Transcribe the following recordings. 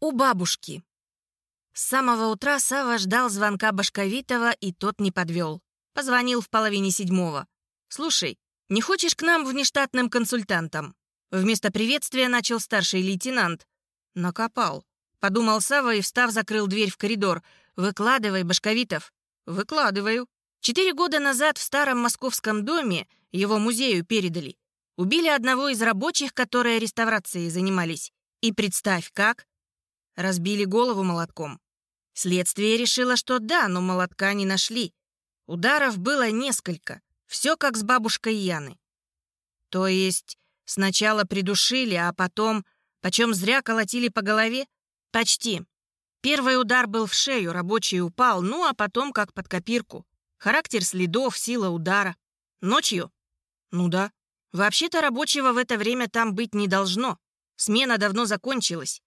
У бабушки. С самого утра Сава ждал звонка Башковитова, и тот не подвел. Позвонил в половине седьмого. «Слушай, не хочешь к нам внештатным консультантом?» Вместо приветствия начал старший лейтенант. «Накопал», — подумал Сава и, встав, закрыл дверь в коридор. «Выкладывай, Башковитов». «Выкладываю». Четыре года назад в старом московском доме его музею передали. Убили одного из рабочих, которые реставрацией занимались. И представь, как? Разбили голову молотком. Следствие решило, что да, но молотка не нашли. Ударов было несколько. Все как с бабушкой Яны. То есть сначала придушили, а потом, почем зря колотили по голове? Почти. Первый удар был в шею, рабочий упал, ну а потом как под копирку. Характер следов, сила удара. Ночью? Ну да. Вообще-то рабочего в это время там быть не должно. Смена давно закончилась.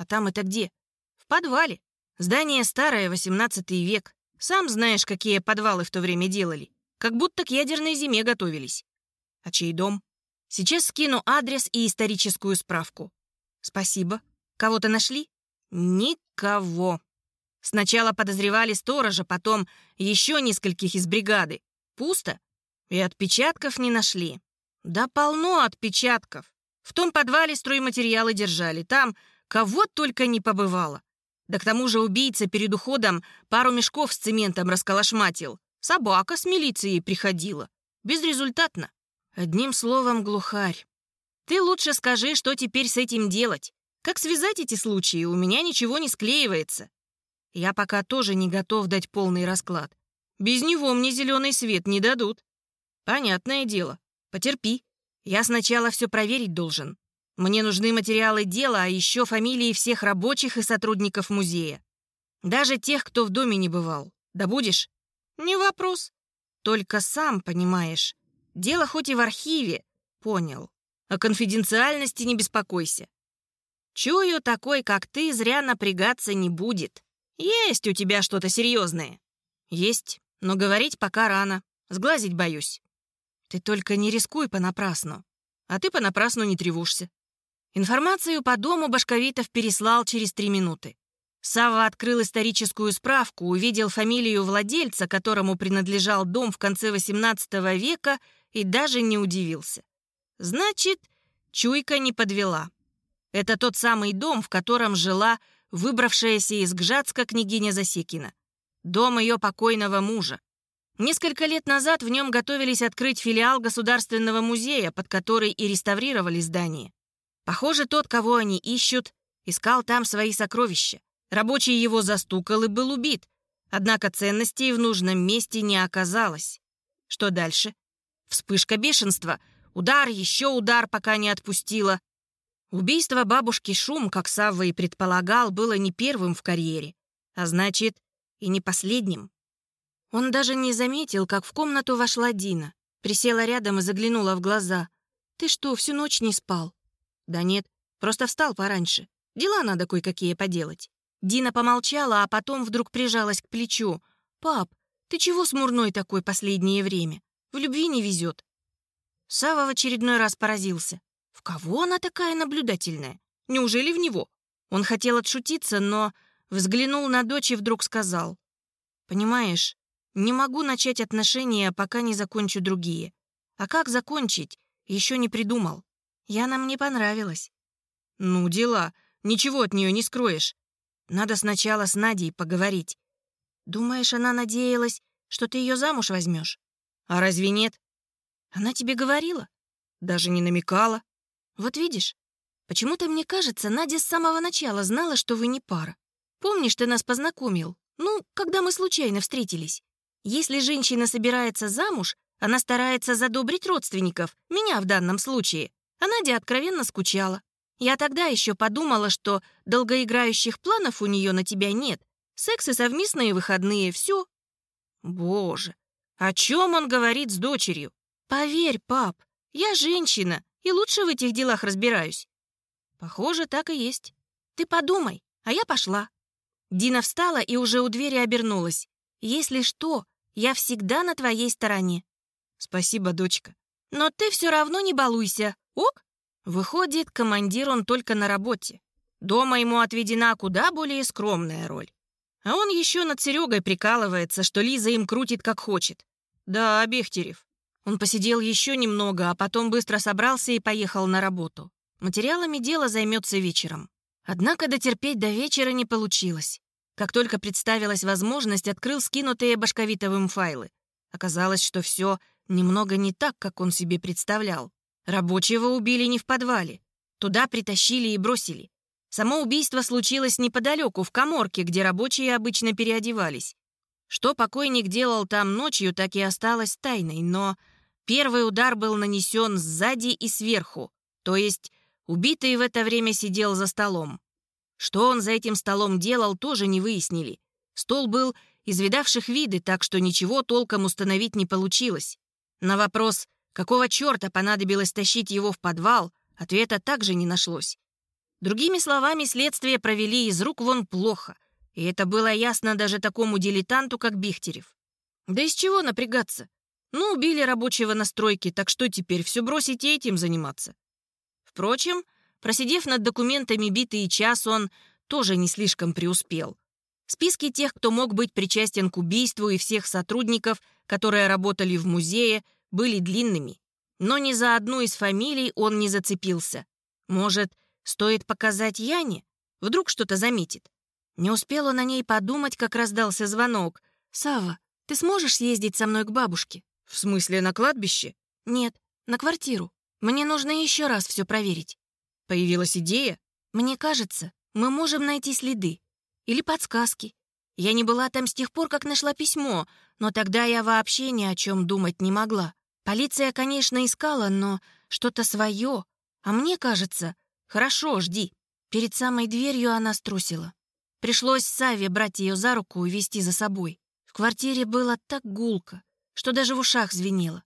А там это где? В подвале. Здание старое, 18 век. Сам знаешь, какие подвалы в то время делали. Как будто к ядерной зиме готовились. А чей дом? Сейчас скину адрес и историческую справку. Спасибо. Кого-то нашли? Никого. Сначала подозревали сторожа, потом еще нескольких из бригады. Пусто. И отпечатков не нашли. Да полно отпечатков. В том подвале стройматериалы держали. Там Кого только не побывало. Да к тому же убийца перед уходом пару мешков с цементом расколошматил. Собака с милицией приходила. Безрезультатно. Одним словом, глухарь. Ты лучше скажи, что теперь с этим делать. Как связать эти случаи? У меня ничего не склеивается. Я пока тоже не готов дать полный расклад. Без него мне зеленый свет не дадут. Понятное дело. Потерпи. Я сначала все проверить должен. Мне нужны материалы дела, а еще фамилии всех рабочих и сотрудников музея. Даже тех, кто в доме не бывал. Да будешь? Не вопрос. Только сам понимаешь. Дело хоть и в архиве. Понял. О конфиденциальности не беспокойся. Чую, такой, как ты, зря напрягаться не будет. Есть у тебя что-то серьезное. Есть, но говорить пока рано. Сглазить боюсь. Ты только не рискуй понапрасну. А ты понапрасну не тревожься. Информацию по дому Башковитов переслал через три минуты. Сава открыл историческую справку, увидел фамилию владельца, которому принадлежал дом в конце XVIII века, и даже не удивился. Значит, чуйка не подвела. Это тот самый дом, в котором жила выбравшаяся из Гжатска княгиня Засекина. Дом ее покойного мужа. Несколько лет назад в нем готовились открыть филиал Государственного музея, под который и реставрировали здание. Похоже, тот, кого они ищут, искал там свои сокровища. Рабочий его застукал и был убит. Однако ценностей в нужном месте не оказалось. Что дальше? Вспышка бешенства. Удар, еще удар, пока не отпустила. Убийство бабушки Шум, как Савва и предполагал, было не первым в карьере. А значит, и не последним. Он даже не заметил, как в комнату вошла Дина. Присела рядом и заглянула в глаза. «Ты что, всю ночь не спал?» «Да нет, просто встал пораньше. Дела надо кое-какие поделать». Дина помолчала, а потом вдруг прижалась к плечу. «Пап, ты чего смурной такой последнее время? В любви не везет». Сава в очередной раз поразился. В кого она такая наблюдательная? Неужели в него? Он хотел отшутиться, но взглянул на дочь и вдруг сказал. «Понимаешь, не могу начать отношения, пока не закончу другие. А как закончить, еще не придумал. Яна мне понравилась. Ну, дела. Ничего от нее не скроешь. Надо сначала с Надей поговорить. Думаешь, она надеялась, что ты ее замуж возьмешь? А разве нет? Она тебе говорила? Даже не намекала. Вот видишь, почему-то мне кажется, Надя с самого начала знала, что вы не пара. Помнишь, ты нас познакомил? Ну, когда мы случайно встретились. Если женщина собирается замуж, она старается задобрить родственников, меня в данном случае. А Надя откровенно скучала. Я тогда еще подумала, что долгоиграющих планов у нее на тебя нет. Секс и совместные выходные — все. Боже, о чем он говорит с дочерью? Поверь, пап, я женщина и лучше в этих делах разбираюсь. Похоже, так и есть. Ты подумай, а я пошла. Дина встала и уже у двери обернулась. Если что, я всегда на твоей стороне. Спасибо, дочка. Но ты все равно не балуйся. Ок? Выходит, командир он только на работе. Дома ему отведена куда более скромная роль. А он еще над Серегой прикалывается, что Лиза им крутит как хочет. Да, Бехтерев. Он посидел еще немного, а потом быстро собрался и поехал на работу. Материалами дело займется вечером. Однако дотерпеть до вечера не получилось. Как только представилась возможность, открыл скинутые Башковитовым файлы. Оказалось, что все немного не так, как он себе представлял. Рабочего убили не в подвале. Туда притащили и бросили. Само убийство случилось неподалеку, в коморке, где рабочие обычно переодевались. Что покойник делал там ночью, так и осталось тайной, но первый удар был нанесен сзади и сверху, то есть убитый в это время сидел за столом. Что он за этим столом делал, тоже не выяснили. Стол был из видавших виды, так что ничего толком установить не получилось. На вопрос, какого черта понадобилось тащить его в подвал, ответа также не нашлось. Другими словами, следствие провели из рук вон плохо, и это было ясно даже такому дилетанту, как Бихтерев. Да из чего напрягаться? Ну, убили рабочего на стройке, так что теперь все бросить и этим заниматься? Впрочем, просидев над документами битый час, он тоже не слишком преуспел. Списки тех, кто мог быть причастен к убийству, и всех сотрудников, которые работали в музее, были длинными. Но ни за одну из фамилий он не зацепился. Может, Стоит показать Яне? Вдруг что-то заметит. Не успел он о ней подумать, как раздался звонок. «Сава, ты сможешь съездить со мной к бабушке?» «В смысле, на кладбище?» «Нет, на квартиру. Мне нужно еще раз все проверить». Появилась идея? «Мне кажется, мы можем найти следы. Или подсказки. Я не была там с тех пор, как нашла письмо, но тогда я вообще ни о чем думать не могла. Полиция, конечно, искала, но что-то свое. А мне кажется, «Хорошо, жди». Перед самой дверью она струсила. Пришлось Саве брать ее за руку и вести за собой. В квартире было так гулко, что даже в ушах звенело.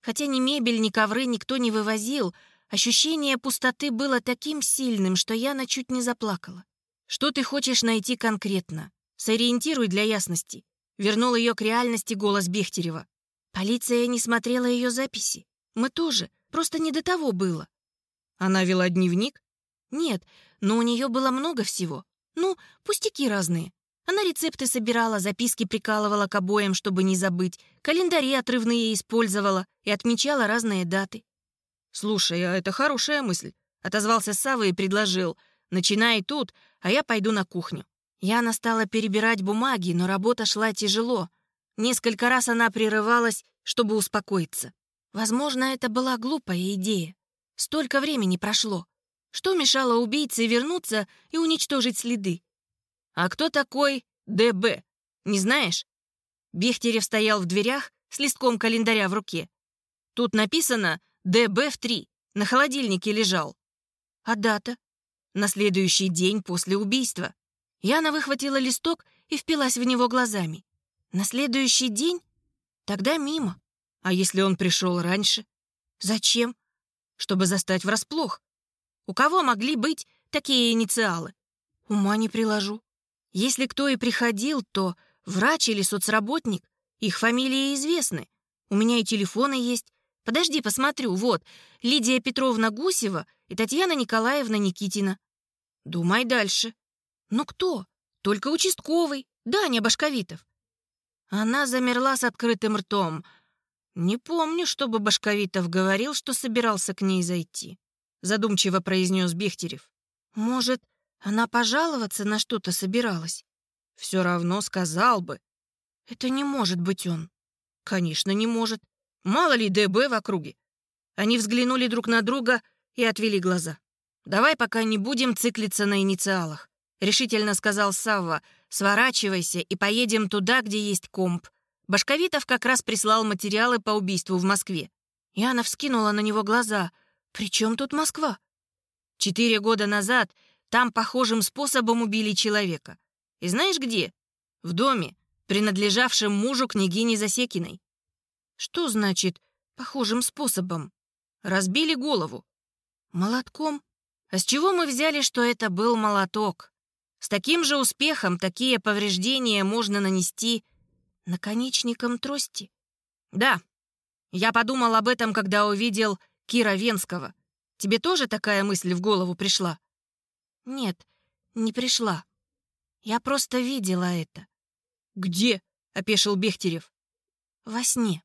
Хотя ни мебель, ни ковры никто не вывозил, ощущение пустоты было таким сильным, что Яна чуть не заплакала. «Что ты хочешь найти конкретно? Сориентируй для ясности». Вернул ее к реальности голос Бехтерева. Полиция не смотрела ее записи. Мы тоже, просто не до того было. Она вела дневник? Нет, но у нее было много всего. Ну, пустяки разные. Она рецепты собирала, записки прикалывала к обоям, чтобы не забыть, календари отрывные использовала и отмечала разные даты. «Слушай, а это хорошая мысль», — отозвался Сава и предложил. «Начинай тут, а я пойду на кухню». Яна стала перебирать бумаги, но работа шла тяжело. Несколько раз она прерывалась, чтобы успокоиться. Возможно, это была глупая идея. Столько времени прошло. Что мешало убийце вернуться и уничтожить следы? «А кто такой ДБ? Не знаешь?» Бехтерев стоял в дверях с листком календаря в руке. Тут написано «ДБ в три». На холодильнике лежал. А дата? На следующий день после убийства. Яна выхватила листок и впилась в него глазами. На следующий день? Тогда мимо. А если он пришел раньше? Зачем? Чтобы застать врасплох. У кого могли быть такие инициалы? Ума не приложу. Если кто и приходил, то врач или соцработник. Их фамилии известны. У меня и телефоны есть. Подожди, посмотрю. Вот, Лидия Петровна Гусева и Татьяна Николаевна Никитина. Думай дальше. Ну кто? Только участковый. Даня Башковитов. Она замерла с открытым ртом. Не помню, чтобы Башковитов говорил, что собирался к ней зайти задумчиво произнес Бехтерев. Может, она пожаловаться на что-то собиралась? Все равно сказал бы. Это не может быть он. Конечно, не может. Мало ли ДБ в округе. Они взглянули друг на друга и отвели глаза. «Давай пока не будем циклиться на инициалах», — решительно сказал Савва. «Сворачивайся и поедем туда, где есть комп». Башковитов как раз прислал материалы по убийству в Москве. Яна вскинула на него глаза — «При чем тут Москва?» Четыре года назад там похожим способом убили человека. И знаешь где? В доме, принадлежавшем мужу княгини Засекиной. Что значит «похожим способом»? Разбили голову. Молотком? А с чего мы взяли, что это был молоток? С таким же успехом такие повреждения можно нанести наконечником трости. Да, я подумал об этом, когда увидел Кира Венского. Тебе тоже такая мысль в голову пришла?» «Нет, Не пришла. Я просто видела это. «Где?» — опешил Бехтерев. Во сне.